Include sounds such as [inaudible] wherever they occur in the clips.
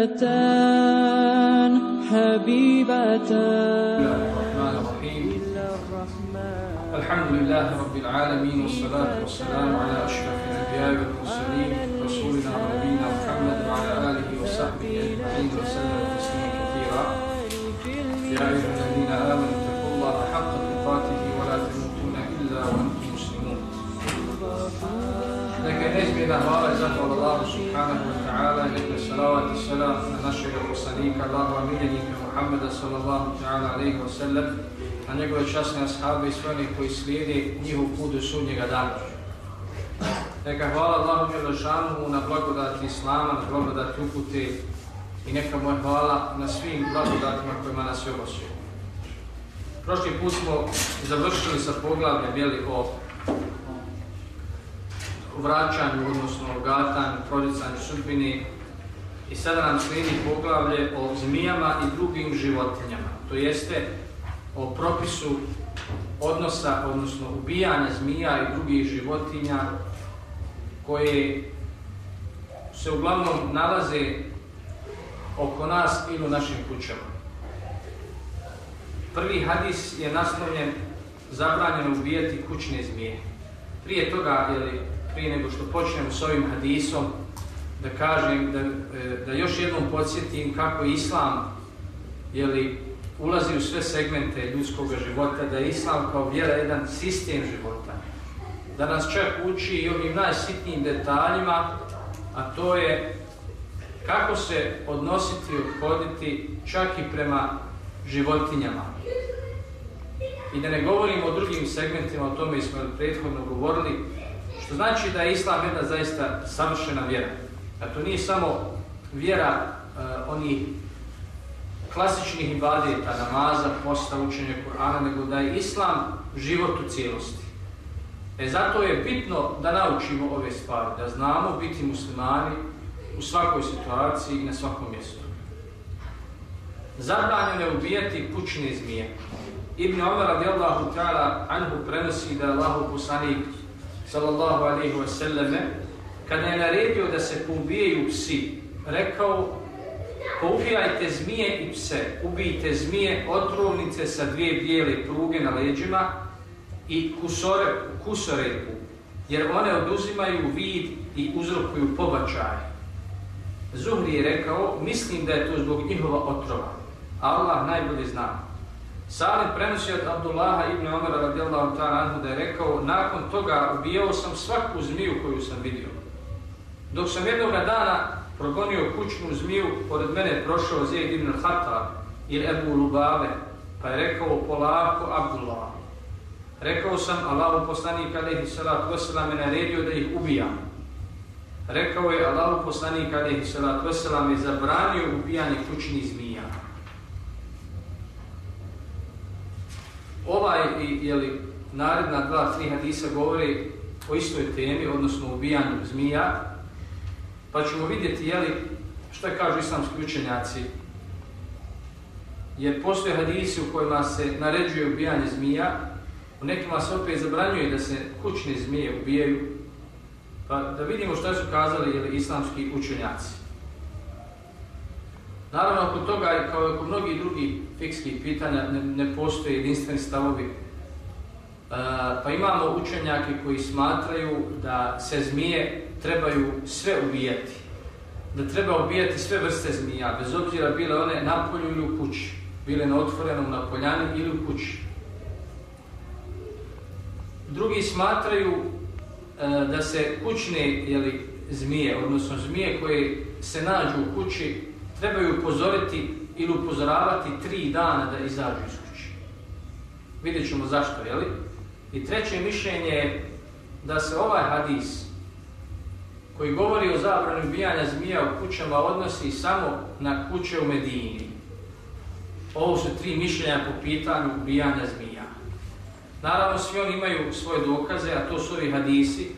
حبيبتان. حبيبتان الرحمن الرحيم. الحمد لله رب العالمين والصلاة والسلام على أشرف الأنبياء والمرسلين رسولنا ونبينا محمد وعلى آله وصحبه أجمعين وسلم تسليما كثيرا. يا أيها الذين آمنوا اتقوا الله حق تقاته ولا تموتن إلا وأنتم مسلمون. je neizmjena hvala i zahvala Allahu salavat i salam na našeg poslanika, Allahova miljenika Muhammeda sallallahu ta'ala alaihi wa sallam, na njegove časne ashabe i sve onih koji slijedi njihov put do sudnjega dana. Neka hvala Allahu Đelešanu na blagodati Islama, na blagodati upute i neka mu je hvala na svim blagodatima kojima nas je obosio. Prošli put smo završili sa poglavljem jeli, o vraćanju, odnosno o gatanju, prodicanju sudbini i sada nam slijedi poglavlje o zmijama i drugim životinjama. To jeste o propisu odnosa, odnosno ubijanja zmija i drugih životinja koje se uglavnom nalaze oko nas ili u našim kućama. Prvi hadis je naslovljen zabranjeno ubijati kućne zmije. Prije toga, jeli, prije nego što počnem s ovim hadisom, da kažem, da, da još jednom podsjetim kako Islam jeli, ulazi u sve segmente ljudskog života, da je Islam kao vjera jedan sistem života. Da nas čak uči i ovim najsitnijim detaljima, a to je kako se odnositi i obhoditi čak i prema životinjama. I da ne govorimo o drugim segmentima, o tome smo prethodno govorili, što znači da je Islam jedna zaista savršena vjera. To nije samo vjera uh, onih klasičnih ibadeta, namaza, posta, učenja Kur'ana, nego da je Islam život u cijelosti. E zato je bitno da naučimo ove stvari, da znamo biti muslimani u svakoj situaciji i na svakom mjestu. Zabranjeno je ubijati kućne zmije. Ibn Omar radijallahu ta'ala anhu prenosi da je Allahu poslanik sallallahu alaihi wa sallame kada je naredio da se poubijaju psi, rekao poubijajte zmije i pse, ubijte zmije otrovnice sa dvije bijele pruge na leđima i kusore, kusorepu, jer one oduzimaju vid i uzrokuju pobačaje. Zuhri je rekao, mislim da je to zbog njihova otrova. Allah najbolje zna. Salim prenosi od Abdullaha ibn Omara radijallahu ta'ala da je rekao, nakon toga ubijao sam svaku zmiju koju sam vidio. Dok sam jednog dana progonio kućnu zmiju, pored mene prošao Zijed ibn Hatar ili Ebu Lubave, pa je rekao polako Abdullah. Rekao sam, Allahu poslanik alaihi salatu wasalam je naredio da ih ubijam. Rekao je, Allahu poslanik alaihi salatu wasalam je zabranio ubijanje kućnih zmija. Ovaj, jeli, naredna dva, tri hadisa govori o istoj temi, odnosno ubijanju zmija, pa ćemo vidjeti jeli, što kažu islamski učenjaci. Jer postoje hadisi u kojima se naređuje ubijanje zmija, u nekima se opet zabranjuje da se kućne zmije ubijaju, pa da vidimo što su kazali jeli, islamski učenjaci. Naravno, oko toga, kao i oko mnogih drugih fikskih pitanja, ne, ne postoje jedinstveni stavovi. E, pa imamo učenjake koji smatraju da se zmije trebaju sve ubijati. Da treba ubijati sve vrste zmija, bez obzira bile one na polju ili u kući. Bile na otvorenom, na poljani ili u kući. Drugi smatraju e, da se kućne jeli, zmije, odnosno zmije koje se nađu u kući, trebaju upozoriti ili upozoravati tri dana da izađu iz kući. Vidjet ćemo zašto, jeli? I treće mišljenje je da se ovaj hadis koji govori o zabrani ubijanja zmija u kućama odnosi samo na kuće u Medini. Ovo su tri mišljenja po pitanju ubijanja zmija. Naravno, svi oni imaju svoje dokaze, a to su ovi hadisi.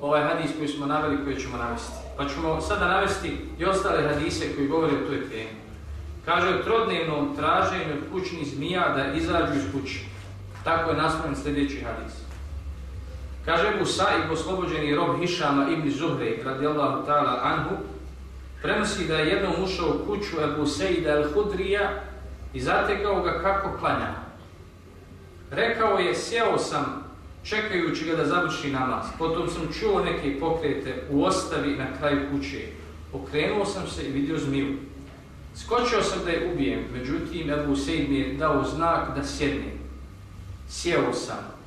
Ovaj hadis koji smo naveli, koji ćemo navesti. Pa ćemo sada navesti i ostale hadise koji govore o toj temi. Kaže o trodnevnom traženju kućnih zmija da izađu iz kući. Tako je nasloven sljedeći hadis. Kaže Ebu Sa'ib, oslobođeni rob Hišama ibn Zuhre, radijallahu ta'ala anhu, prenosi da je jednom ušao u kuću Ebu Sejda el-Hudrija i zatekao ga kako klanja. Rekao je, sjeo sam čekajući ga da završi namaz. Potom sam čuo neke pokrete u ostavi na kraju kuće. Okrenuo sam se i vidio zmiju. Skočio sam da je ubijem, međutim Ebu Sejd mi je dao znak da sjedne. Sjeo sam.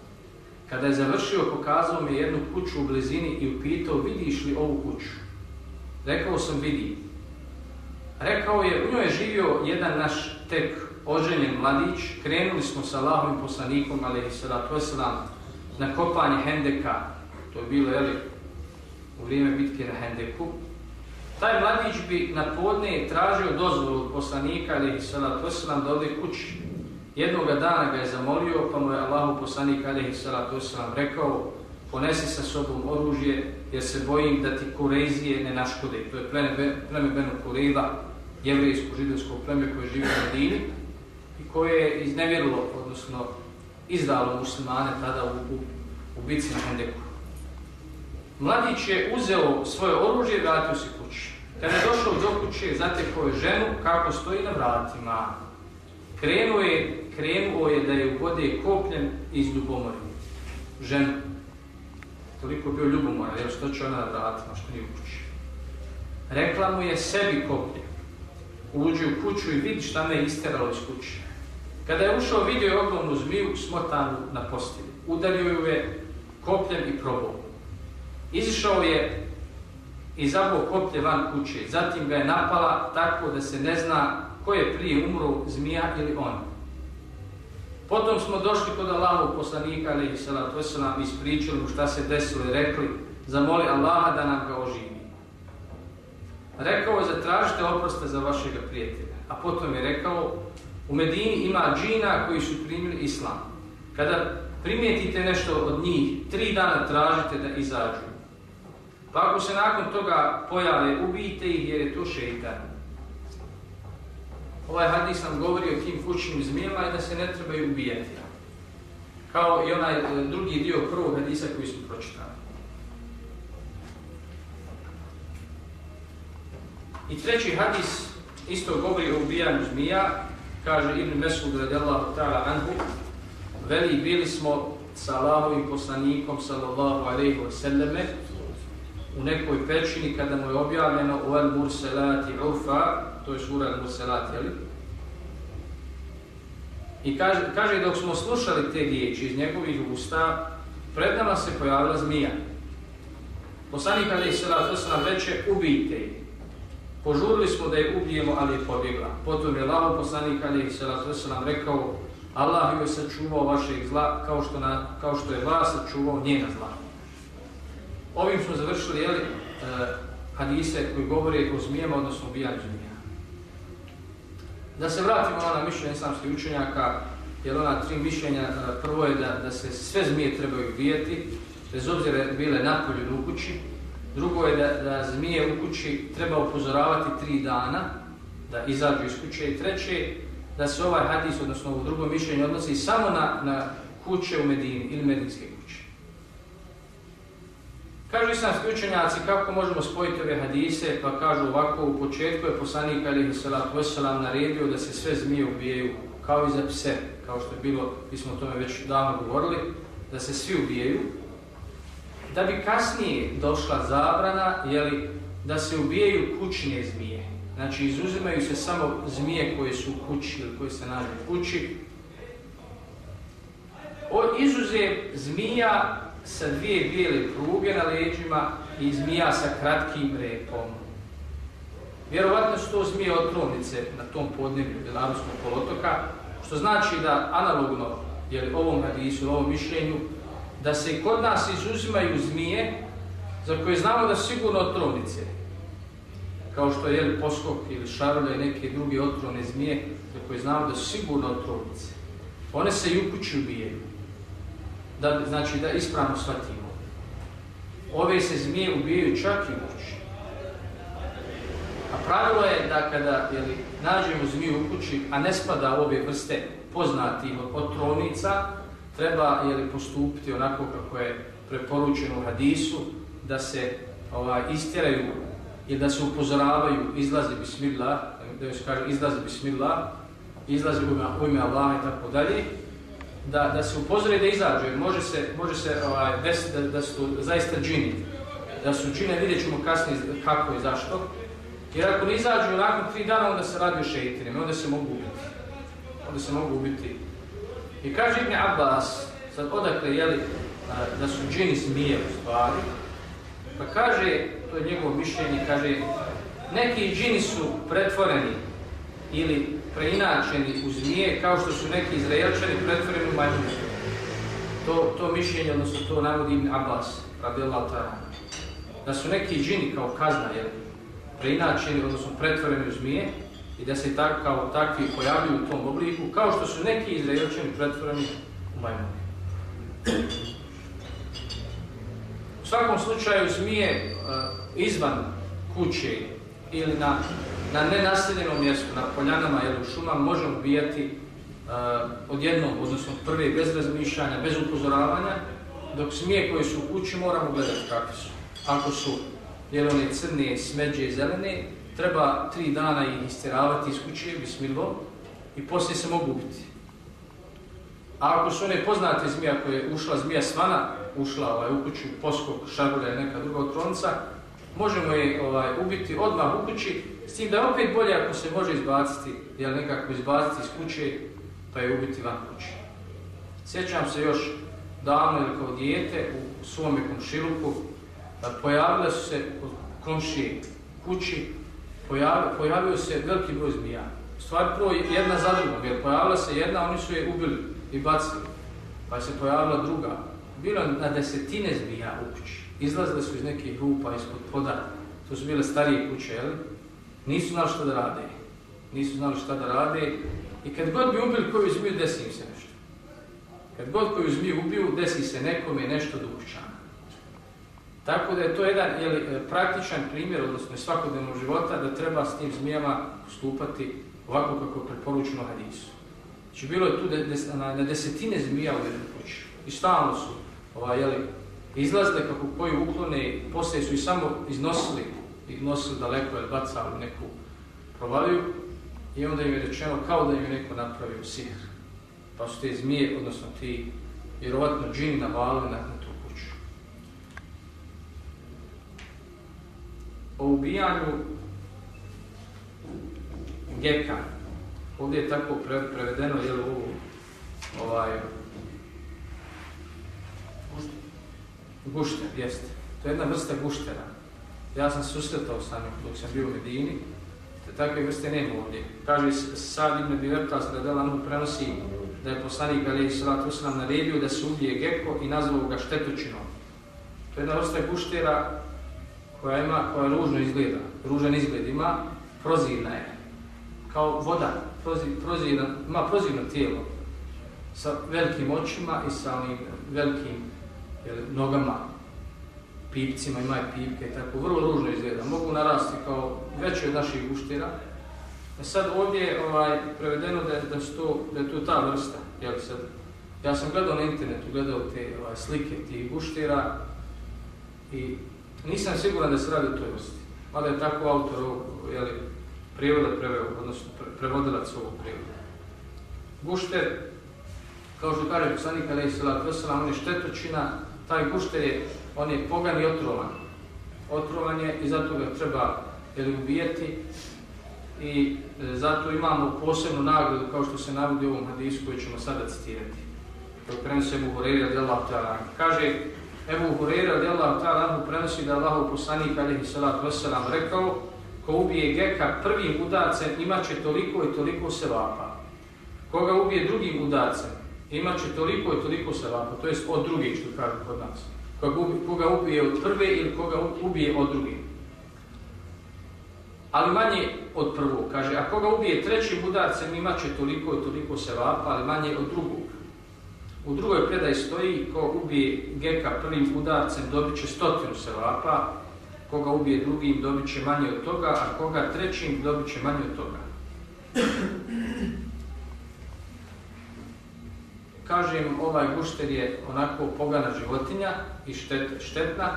Kada je završio, pokazao mi jednu kuću u blizini i upitao, vidiš li ovu kuću? Rekao sam, vidi. Rekao je, u njoj je živio jedan naš tek oženjen mladić. Krenuli smo sa Allahovim poslanikom, ali i salatu na kopanje Hendeka. To je bilo, jeli, u vrijeme bitke na Hendeku. Taj mladić bi na podne tražio dozvolu poslanika ali salatu wasalam da ode kući. Jednoga dana ga je zamolio pa mu je Allahu poslanik alihi salatu wasalam rekao ponesi sa sobom oružje jer se bojim da ti Kurezije ne naškode. To je pleme, pleme Benu Kureva, jevrijsko židovsko pleme koje živi u Medini i koje je iznevjerilo, odnosno izdalo muslimane tada u, u, u bici na Hendeku. Mladić je uzeo svoje oružje i vratio se kući. Kada je došao do kuće, zatekao je ženu kako stoji na vratima. Krenuo je, krenuo je da je vode kopljen iz ljubomora. Ženu. Toliko bio ljubomora, jer što će ona na vratima, što nije u kući. Rekla mu je sebi koplje. Uđi u kuću i vidi šta me je isteralo iz kuće. Kada je ušao, vidio je ogromnu zmiju smotanu na postelju. Udario ju je kopljem i probao. Izišao je i zabao koplje van kuće. Zatim ga je napala tako da se ne zna ko je prije umro, zmija ili on. Potom smo došli kod Allahov poslanika, ali i salatu wasalam, ispričali mu šta se desilo i rekli, zamoli Allaha da nam ga oživi. Rekao je, zatražite oproste za vašeg prijatelja. A potom je rekao, u Medini ima džina koji su primili islam. Kada primijetite nešto od njih, tri dana tražite da izađu. Pa ako se nakon toga pojave, ubijte ih jer je to šeitan. Ovaj hadis nam govori o tim kućnim zmijama i da se ne trebaju ubijati. Kao i onaj e, drugi dio prvog hadisa koji smo pročitali. I treći hadis isto govori o ubijanju zmija, kaže Ibn Mesud radijallahu ta'ala anhu, veli bili smo sa Allahovim poslanikom sallallahu alaihi wa sallame u nekoj pećini kada mu je objavljeno u al murselati ufa, to je sura al murselati, jel? I kaže, kaže dok smo slušali te riječi iz njegovih usta, pred nama se pojavila zmija. Poslanik Ali Salatu nam reče, ubijte ih. Požurili smo da je ubijemo, ali je pobjegla. Potom je Laho poslanik Ali Salatu nam rekao, Allah je sačuvao vašeg zla kao što, na, kao što je vas sačuvao njena zla. Ovim smo završili jeli, uh, hadise koji govore o zmijama, odnosno ubijanju zmija. Da se vratimo na mišljenja islamskih učenjaka, jer ona tri mišljenja, uh, prvo je da, da se sve zmije trebaju ubijati, bez obzira bile napolju u kući. Drugo je da, da zmije u kući treba upozoravati tri dana, da izađu iz kuće. I treće, da se ovaj hadis, odnosno u drugom mišljenju, odnosi samo na, na kuće u Medini ili medinske. Kažu islamski učenjaci kako možemo spojiti ove hadise, pa kažu ovako, u početku je poslanik alihi salatu wasalam naredio da se sve zmije ubijaju kao i za pse, kao što je bilo, mi smo o tome već davno govorili, da se svi ubijaju. Da bi kasnije došla zabrana, jeli, da se ubijaju kućne zmije. Znači, izuzimaju se samo zmije koje su u kući ili koje se nađe u kući. O izuzev zmija sa dvije bijele pruge na leđima i zmija sa kratkim repom. Vjerovatno su to zmije otrovnice na tom podneblju Belaruskog polotoka, što znači da analogno jer ovom hadisu, ovom mišljenju, da se kod nas izuzimaju zmije za koje znamo da su sigurno otrovnice, kao što je poskok ili šarole i neke druge otrovne zmije za koje znamo da su sigurno otrovnice. One se i u kući ubijaju da, znači da ispravno shvatimo. Ove se zmije ubijaju čak i u kući. A pravilo je da kada jeli, nađemo zmiju u kući, a ne spada u ove vrste poznati otrovnica, treba jeli, postupiti onako kako je preporučeno u hadisu, da se ovaj, istjeraju i da se upozoravaju, izlazi bismillah, da se kaže izlazi bismillah, izlazi u ime Allah i tako dalje, da, da se upozore da izađu, može se, može se ovaj, desiti da, da su zaista džini. Da su džine, vidjet ćemo kasnije kako i zašto. Jer ako ne izađu nakon tri dana, onda se radi o šeitinima, onda se mogu ubiti. Onda se mogu ubiti. I kaže Ibn Abbas, sad odakle jeli, da su džini smije u stvari, pa kaže, to je njegovo mišljenje, kaže, neki džini su pretvoreni ili preinačeni u zmije kao što su neki izraelčani pretvoreni u majmune. To, to mišljenje, odnosno to navodi Ibn Abbas. Da su neki džini kao kazna, jel, preinačeni, odnosno pretvoreni u zmije i da se tak, kao takvi pojavljuju u tom obliku, kao što su neki izraelčani pretvoreni u majmune. U svakom slučaju zmije uh, izvan kuće ili na, na nenaseljenom mjestu, na poljanama ili u šumama, možemo ubijati uh, od jednog, odnosno prve, bez razmišljanja, bez upozoravanja, dok smije koji su u kući moramo gledati kakvi su. Ako su jer crne, smeđe, zelene, treba tri dana ih istiravati iz kuće, bismilo, i poslije se mogu ubiti. A ako su one poznate zmija koje je ušla zmija svana, ušla ovaj, u kuću, poskog, šarulja ili neka druga otrovnica, možemo je ovaj, ubiti odmah u kući, s tim da je opet bolje ako se može izbaciti, jel nekako izbaciti iz kuće, pa je ubiti van kuće. Sjećam se još davno ili kao dijete u svome komšiluku, pojavile su se kod komšije kući, pojavio, pojavio se veliki broj zmija. Stvar prvo jedna za drugom, jer pojavila se jedna, oni su je ubili i bacili. Pa se pojavila druga. Bilo na desetine zmija u kući. Izlazile su iz nekih rupa, ispod poda. To su bile starije kuće, jel? Nisu znali šta da rade. Nisu znali šta da rade. I kad god bi ubili koju zmiju, desi im se nešto. Kad god koju zmiju ubiju, desi se nekome nešto do kućana. Tako da je to jedan jeli, praktičan primjer, odnosno svakodnevnog života, da treba s tim zmijama postupati ovako kako je preporučeno hadisu. Znači bilo je tu de, na, desetine zmija u jednoj kući. I stalno su ovaj, jeli, izlazile kako koju uklone, poslije su i samo iznosili, i nosili daleko, ili bacali neku provaliju, i onda im je rečeno kao da im je neko napravio sihr. Pa su te zmije, odnosno ti vjerovatno džini navalili na, na tu kuću. O ubijanju geka, ovdje je tako pre, prevedeno, je li ovo, ovaj, gušter, jeste. To je jedna vrsta guštera. Ja sam susretao sa njom dok sam bio u Medini, te takve vrste nema ovdje. Kaže Sad ibn Biverkas da Delan prenosi da je poslanik Ali Salatu Usram naredio da se ubije geko i nazvao ga štetočinom. To je jedna vrsta guštera koja ima, koja ružno izgleda, ružan izgled ima, prozirna je, kao voda, prozirna, ima prozirno tijelo sa velikim očima i sa velikim jel, nogama, pipcima, ima i pipke, tako vrlo ružno izgleda, mogu narasti kao veći od naših guštera. A sad ovdje je ovaj, prevedeno da, da, to, da je to ta vrsta. Jel, sad, ja sam gledao na internetu, gledao te ovaj, slike tih guštera i nisam siguran da se radi o toj vrsti. Mada je tako autor ovog, jeli, prijevoda preveo, odnosno pre, prevodilac ovog prijevoda. Gušter, kao što kaže poslanik Ali Salat on je štetočina, taj gušter je, on je pogan i otrovan. Otrovan je i zato ga treba jeli, ubijeti i e, zato imamo posebnu nagradu kao što se navodi u ovom hadisu koji ćemo sada citirati. Dok prenosi Ebu Horeira radijallahu ta'ala. Kaže Ebu Horeira radijallahu ta'ala prenosi da Allah poslanik alihi salatu wasalam rekao ko ubije geka prvim udarcem imaće toliko i toliko sevapa. Koga ubije drugim udarcem imaće toliko i toliko sevapa, to jest od drugih što kažu kod nas. Koga ubije, od prve ili koga ubije od drugih ali manje od prvog. Kaže, a koga ubije trećim udarcem imaće toliko i toliko sevapa, ali manje od drugog. U drugoj predaj stoji, ko ubije geka prvim udarcem dobit će stotinu sevapa, koga ubije drugim dobit će manje od toga, a koga trećim dobit će manje od toga. Kažem, ovaj gušter je onako pogana životinja i štet, štetna,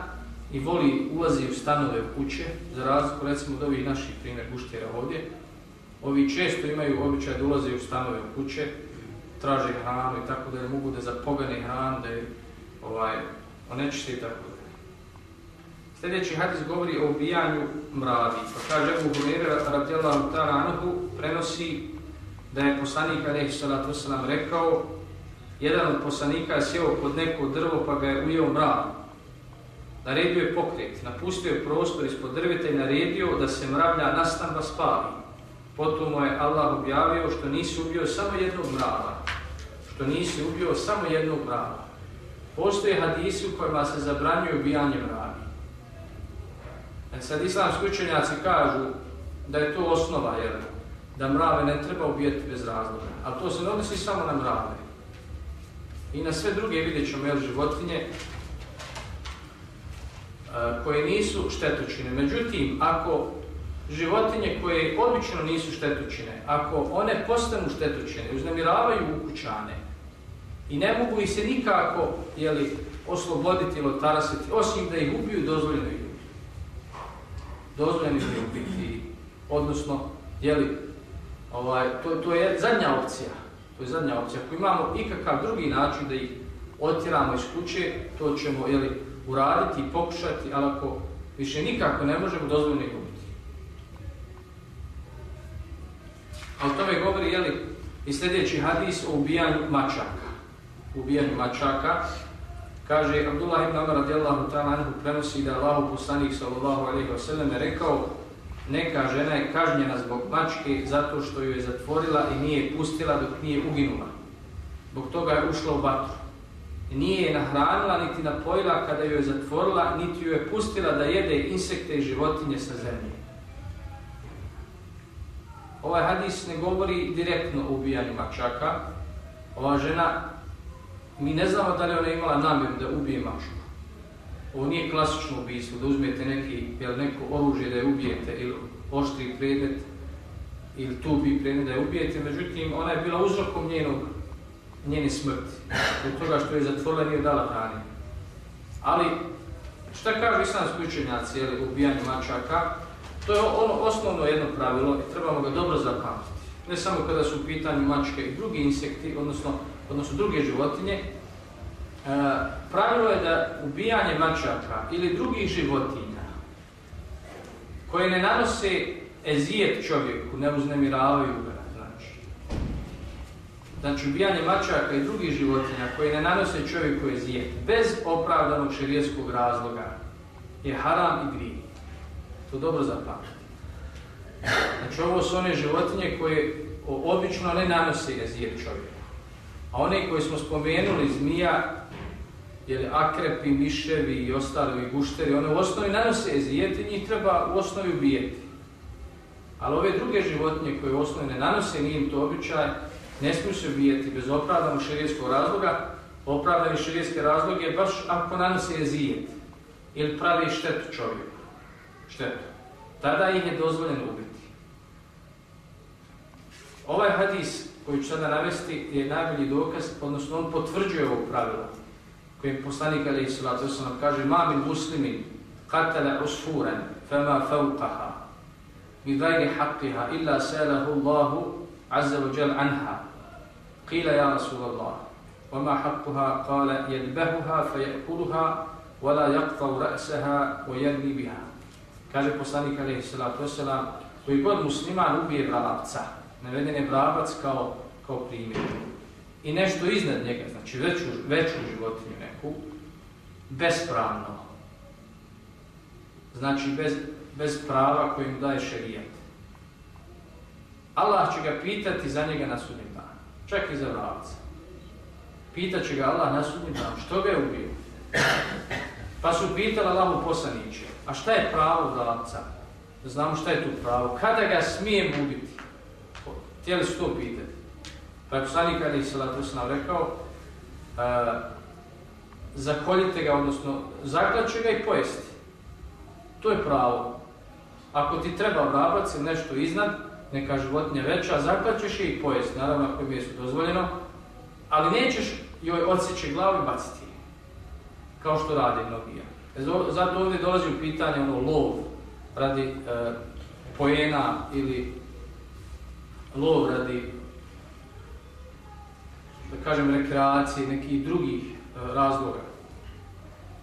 i voli ulazi u stanove u kuće, za razliku recimo od ovih naših primjer guštjera ovdje, ovi često imaju običaj da ulaze u stanove u kuće, traže hranu i tako da ne mogu da zapogane hranu, da je ovaj, onečište i tako da. Sljedeći hadis govori o ubijanju mradi. Pa kaže Ebu Hureyre radijallahu ta'ala prenosi da je poslanik alaihi salatu rekao jedan od poslanika je sjeo kod neko drvo pa ga je ujeo mrad. Naredio je pokret, napustio je prostor ispod drveta i naredio da se mravlja nastamba spavi. Potom mu je Allah objavio što nisi ubio samo jednog mrava. Što nisi ubio samo jednog mrava. Postoje hadisi u kojima se zabranjuje ubijanje mravi. E sad islamski učenjaci kažu da je to osnova, jer da mrave ne treba ubijati bez razloga. Ali to se ne odnosi samo na mrave. I na sve druge vidjet ćemo jel, životinje e, koje nisu štetočine. Međutim, ako životinje koje obično nisu štetočine, ako one postanu štetočine, uznamiravaju ukućane i ne mogu ih se nikako jeli, osloboditi ili otarasiti, osim da ih ubiju, dozvoljeno ih ubiti. Dozvoljeno ih ubiti. Odnosno, jeli, ovaj, to, to je zadnja opcija. To je zadnja opcija. Ako imamo ikakav drugi način da ih otjeramo iz kuće, to ćemo jeli, uraditi i pokušati, ali ako više nikako ne možemo, dozvoljeno ih ubiti. A o tome govori jeli, i sljedeći hadis o ubijanju mačaka. Ubijanju mačaka. Kaže Abdullah ibn Amar radijallahu ta'ala anhu prenosi da Allahu poslanik sallallahu alejhi ve sellem rekao neka žena je kažnjena zbog mačke zato što ju je zatvorila i nije pustila dok nije uginula. Zbog toga je ušla u vatru. Nije je nahranila niti napojila kada ju je zatvorila, niti ju je pustila da jede insekte i životinje sa zemlje. Ovaj hadis ne govori direktno o ubijanju mačaka. Ova žena, mi ne znamo da li ona imala namjeru da ubije mačku. Ovo nije klasično ubijstvo, da uzmete neki, jel, neko oružje da je ubijete ili oštri predmet ili tubi predmet da je ubijete, međutim ona je bila uzrokom njenog, njene smrti. Od toga što je zatvorila nije dala hrani. Ali, šta kažu islamski učenjaci jel, ubijanju mačaka? To je ono osnovno jedno pravilo i trebamo ga dobro zapamtiti. Ne samo kada su u pitanju mačke i drugi insekti, odnosno, odnosno druge životinje, pravilo je da ubijanje mačaka ili drugih životinja koje ne nanose ezijet čovjeku, ne uznemiravaju ga, znači. Znači, ubijanje mačaka i drugih životinja koje ne nanose čovjeku ezijet bez opravdanog širijetskog razloga je haram i grije. To dobro zapamtite. Znači ovo su one životinje koje obično ne nanose ezijet čovjeku. A one koje smo spomenuli, zmija, jeli, akrepi, miševi i ostali gušteri, one u osnovi nanose ezijet i njih treba u osnovi ubijeti. Ali ove druge životinje koje u osnovi ne nanose, nije im to običaj, ne smiju se ubijeti bez opravdanog širijetskog razloga. Opravdani širijetski razlog je baš ako nanose ezijet ili pravi štetu čovjeku štetu. Tada ih je dozvoljeno ubiti. Ovaj hadis koji ću sada navesti je najbolji dokaz, odnosno on potvrđuje ovo pravilo kojim poslanik Ali Salatu Wasallam kaže ma min muslimin qatala usfuran fama fawqaha bi ghairi haqqiha illa salahu Allahu azza wa jalla anha qila ya rasul Allah وما حقها قال يذبحها فيأكلها ولا يقطع رأسها ويرمي بها Kaže poslanik alaihi salatu wasalam, koji god musliman ubije vrabca, naveden je vrabac kao, kao primjer. I nešto iznad njega, znači veću, veću životinju neku, bespravno. Znači bez, bez prava koji mu daje šerijat. Allah će ga pitati za njega na sudnjem danu. Čak i za vrabca. Pitat će ga Allah na sudnjem danu. Što ga je ubio? Pa su pitali Allahu poslaniće. A šta je pravo vrabca? Da znamo šta je tu pravo. Kada ga smijem ubiti? Htjeli su to pitati. Pa je poslanik Ali Salatu rekao zakoljite ga, odnosno zaklaće ga i pojesti. To je pravo. Ako ti treba vrabac ili nešto iznad, neka životinja veća, zaklaćeš je i pojesti. Naravno ako je su dozvoljeno. Ali nećeš joj odsjeći glavu i baciti je. Kao što rade mnogi. Zato ovdje dolazi u pitanje ono lov radi e, pojena ili lov radi da kažem rekreacije, nekih drugih e, razloga.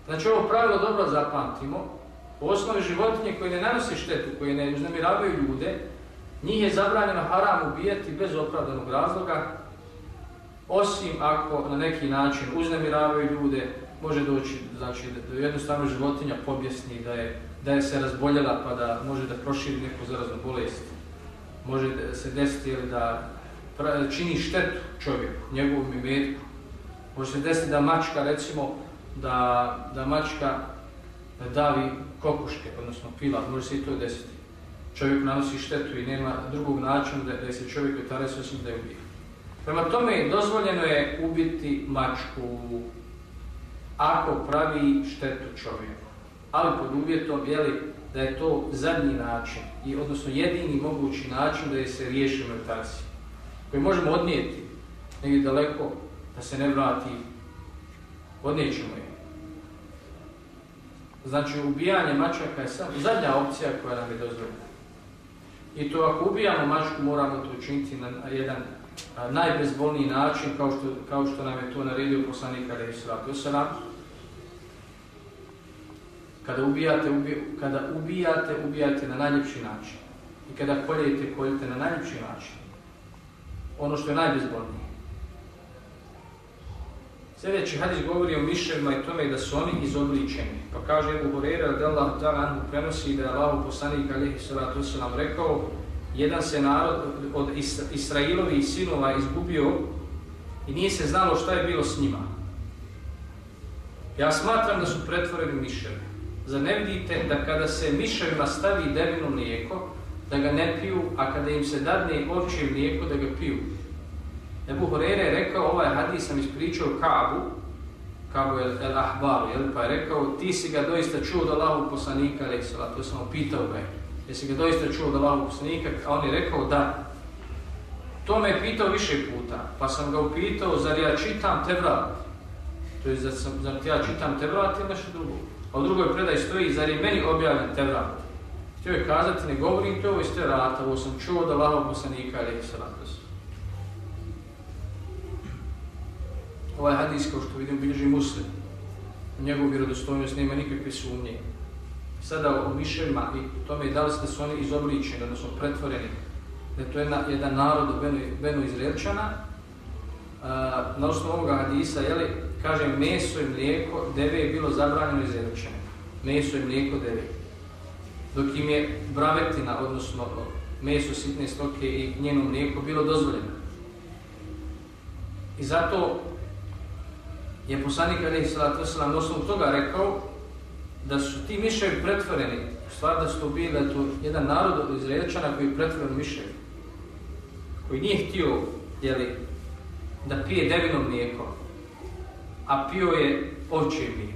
Znači ovo pravilo dobro zapamtimo. U osnovi životinje koje ne nanose štetu, koje ne uznemiravaju ljude, njih je zabranjeno haram ubijati bez opravdanog razloga, osim ako na neki način uznemiravaju ljude, može doći znači, jednostavno životinja pobjesni, da je, da je se razboljela pa da može da proširi neku zaraznu bolest. Može se desiti da čini štetu čovjeku, njegovom imetku. Može se desiti da mačka, recimo, da, da mačka davi kokuške, odnosno pila, može se i to desiti. Čovjek nanosi štetu i nema drugog načina da, da se čovjek se osim da je ubije. Prema tome, dozvoljeno je ubiti mačku ako pravi štetu čovjeku. Ali pod uvjetom, jeli, da je to zadnji način, i odnosno jedini mogući način da je se riješi mrtvaci koji možemo odnijeti negdje daleko, da se ne vrati, odnijećemo je. Znači, ubijanje mačaka je samo zadnja opcija koja nam je dozvoljena. I to ako ubijamo mačku, moramo to učiniti na jedan najbezbolniji način, kao što, kao što nam je to naredio poslanik je Kada ubijate, kada ubijate, ubijate na najljepši način. I kada koljete, koljete na najljepši način ono što je najbezbolnije. Sljedeći hadis govori o miševima i tome da su oni izobličeni. Pa kaže Ebu Horeira da Allah ta'ala prenosi da je Allah poslanik alihi sallatu nam rekao jedan se narod od Israilovih sinova izgubio i nije se znalo šta je bilo s njima. Ja smatram da su pretvoreni miševi. Zar vidite da kada se miševima stavi devino mlijeko, da ga ne piju, a kada im se dadne ovčje mlijeko da ga piju. Ebu Horeire je rekao, ovaj hadis sam ispričao Kabu, Kabu el, el Ahbaru, jel? pa je rekao, ti si ga doista čuo od Allahu poslanika, rekao, to sam pitao ga, jesi ga doista čuo od Allahu poslanika, a on je rekao da. To me je pitao više puta, pa sam ga upitao, zar ja čitam Tevrat? To je, zar, zar ja čitam Tevrat ili nešto drugo? A u drugoj predaj stoji, zar je meni objavljen Tevrat? Htio je kazati, ne govorim to iz te rata, ovo sam čuo od Allahov poslanika, ali se Ovaj hadis, kao što vidim, bilježi muslim. Njegov vjerodostojnost nema nikakve sumnje. Sada o miševima i tome da li ste su oni izobličeni, odnosno pretvoreni, da je to jedna, jedan narod Benu, Benu Izraelčana, na osnovu ovoga hadisa, jeli, kaže meso i mlijeko, deve je bilo zabranjeno Izraelčane. Meso i mlijeko deve dok im je bravetina, odnosno meso sitne stoke i njeno mlijeko bilo dozvoljeno. I zato je poslanik Ali Salatu Veselam osnovu toga rekao da su ti miševi pretvoreni, u stvari da su to bili, da to jedan narod od Izraelčana koji je pretvoren miševi, koji nije htio jeli, da pije devino mlijeko, a pio je ovčje mlijeko.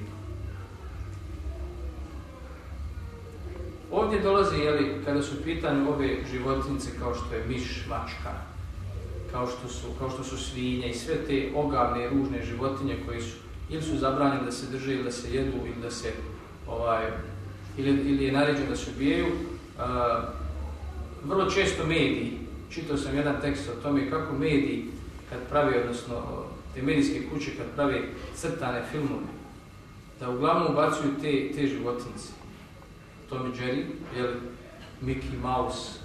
Ovdje dolazi, jeli, kada su pitanju ove životince kao što je miš, mačka, kao što su, kao što su svinje i sve te ogavne, ružne životinje koje su ili su zabranjene da se drže ili da se jedu ili da se ovaj, ili, ili je naređeno da se ubijaju. vrlo često mediji, čitao sam jedan tekst o tome kako mediji kad pravi, odnosno te medijske kuće kad pravi crtane filmove, da uglavnom ubacuju te, te životince. Tom i Jerry, jeli, Mickey Mouse,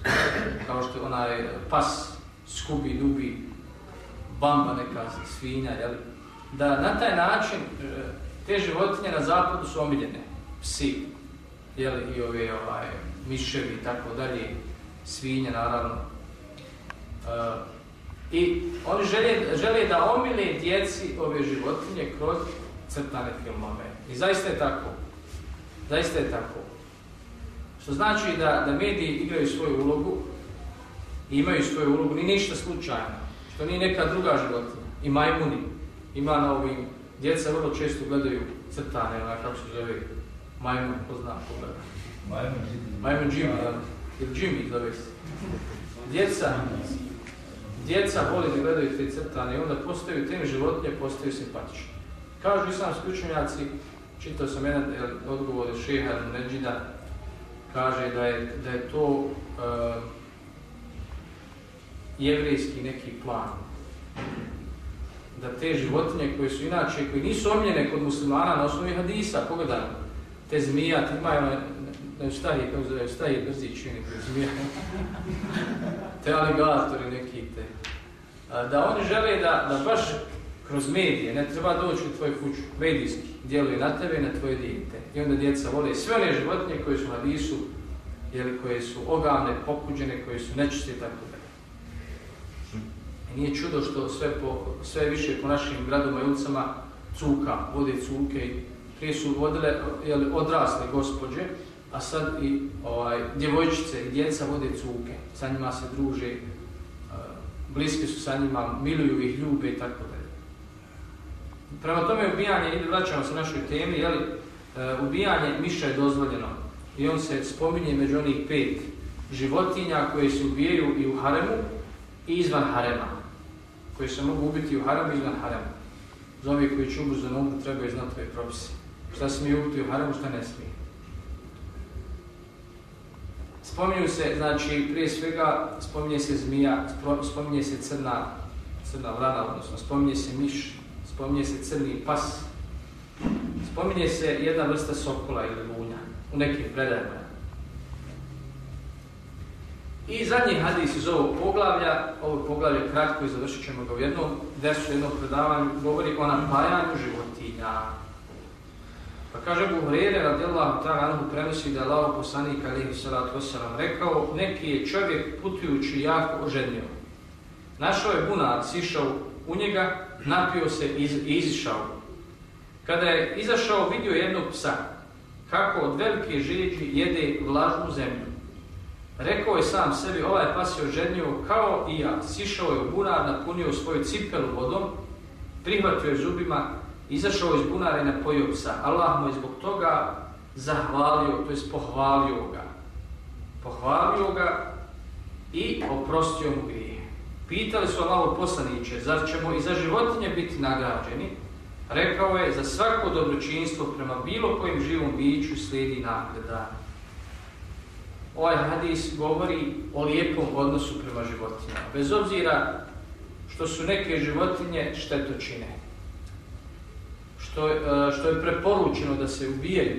kao što je onaj pas, Scooby, Dubi, Bamba neka svinja, jeli, da na taj način e, te životinje na zapadu su omiljene, psi, jeli, i ove ovaj, miševi i tako dalje, svinje naravno. Uh, I oni žele, žele da omile djeci ove životinje kroz crtane filmove. I zaista je tako. Zaista je tako. Što znači da, da mediji igraju svoju ulogu i imaju svoju ulogu, ni ništa slučajno, što nije neka druga životinja. I majmuni, ima na ovim, djeca vrlo često gledaju crtane, ona kako se zove, majmun, ko zna ko Majmun Jimmy. Majmun Jimmy, da. Ili Jimmy zove se. Djeca, djeca voli da gledaju te crtane i onda postaju, tem životinje postaju simpatične. Kažu islamski učenjaci, čitao sam jedan odgovor šeha Neđida, kaže da je, da je to uh, jevrijski neki plan. Da te životinje koje su inače, koje nisu omljene kod muslimana na osnovi hadisa, pogledajmo, te zmija, ti imaju ne šta je, kako zove, šta je brzi čini, zmija, [laughs] te aligatori neki te. Da oni žele da, da baš kroz medije, ne treba doći u tvoju kuću, medijski, djeluje na tebe i na tvoje dijete. I onda djeca vole sve one životinje koje su na disu, jeli, koje su ogavne, pokuđene, koje su nečiste i tako da. I nije čudo što sve, po, sve više po našim gradovima i ulicama cuka, vode cuke prije su vodile jeli, odrasle gospođe, a sad i ovaj, djevojčice i djeca vode cuke, sa njima se druže, bliski su sa njima, miluju ih, ljube i tako da. Prema tome ubijanje, i vraćamo se našoj temi, jeli, ubijanje miša je dozvoljeno i on se spominje među onih pet životinja koje se ubijaju i u haremu i izvan harema, koje se mogu ubiti u haremu i izvan harema. Za ovih koji će ubrzo na umu trebaju znati ove propise. Šta smije ubiti u haremu, šta ne smije. Spominju se, znači, prije svega spominje se zmija, spominje se crna, crna vrana, odnosno spominje se miš, spominje se crni pas, spominje se jedna vrsta sokola ili lunja u nekim predajama. I zadnji hadis iz ovog poglavlja, ovo poglavlje kratko i završit ćemo ga u jednom versu, jednom predavanju, govori o napajanju životinja. Pa kaže Buhrere, radijallahu ta'ala anhu prenosi da je Allah poslanik alihi salatu wasalam rekao, neki je čovjek putujući jako oženio. Našao je bunar, sišao u njega, napio se i iz, izišao. Kada je izašao, vidio jednog psa, kako od velike žeđi jede vlažnu zemlju. Rekao je sam sebi, ovaj pas je oženio kao i ja, sišao je u bunar, napunio svoju cipelu vodom, prihvatio je zubima, izašao iz bunara i napojio psa. Allah mu je zbog toga zahvalio, to je pohvalio ga. Pohvalio ga i oprostio mu grije. Pitali su Allaho poslaniće, zar ćemo i za životinje biti nagrađeni? Rekao je, za svako dobročinstvo prema bilo kojim živom biću slijedi nagrada. Ovaj hadis govori o lijepom odnosu prema životinjama. Bez obzira što su neke životinje štetočine. Što, što je preporučeno da se ubijaju.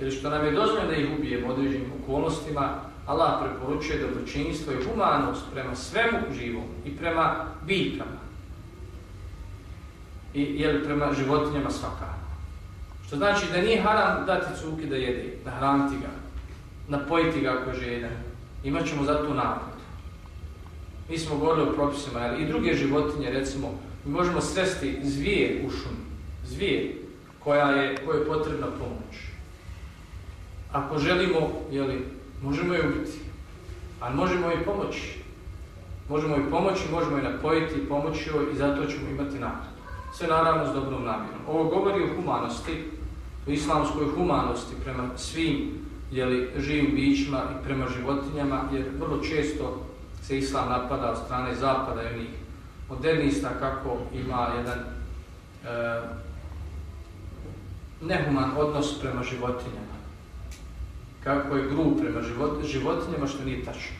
Ili što nam je dozvoljeno da ih ubijemo određenim okolnostima, Allah preporučuje dobročinstvo i humanost prema svemu živom i prema biljkama. I jel, prema životinjama svakako. Što znači da nije haram dati cuki da jede, da hraniti ga, napojiti ga ako žedan. Imaćemo za to nagradu. Mi smo govorili o propisima, jel, i druge životinje, recimo, mi možemo sresti zvije u šumi, zvije koja je, koja je potrebna pomoć. Ako želimo, jeli, možemo je ubiti, ali možemo i pomoći. Možemo i pomoći, možemo i napojiti pomoći joj i zato ćemo imati nagradu. Sve naravno s dobrom namjerom. Ovo govori o humanosti, o islamskoj humanosti prema svim jeli, živim bićima i prema životinjama, jer vrlo često se islam napada od strane zapada i onih modernista kako ima jedan e, nehuman odnos prema životinjama. Kako je grub prema život, životinjama što nije tačno.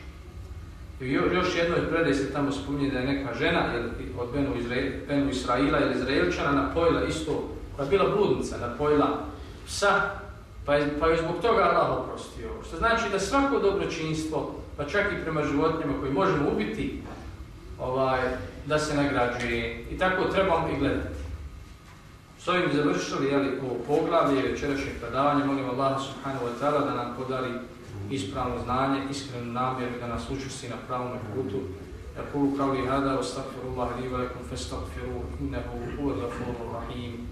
I još jednoj predaj se tamo spominje da je neka žena od Benu, Izrael, Benu Israila ili Izraelčana napojila isto, koja je bila bludnica, napojila psa, pa je, pa je zbog toga Allah oprostio. Što znači da svako dobročinstvo, pa čak i prema životinjama koji možemo ubiti, ovaj, da se nagrađuje. I tako trebamo i gledati. S ovim završili jeli, ovo poglavlje večerašnje predavanje. Molim Allah subhanahu wa ta'ala da nam podari ispravno znanje, iskrenu namjeru da nas učusti na pravom putu. Ja kulu kao li hada, ostagfirullahi li velikum, festagfiru, innehu, huva, rahim.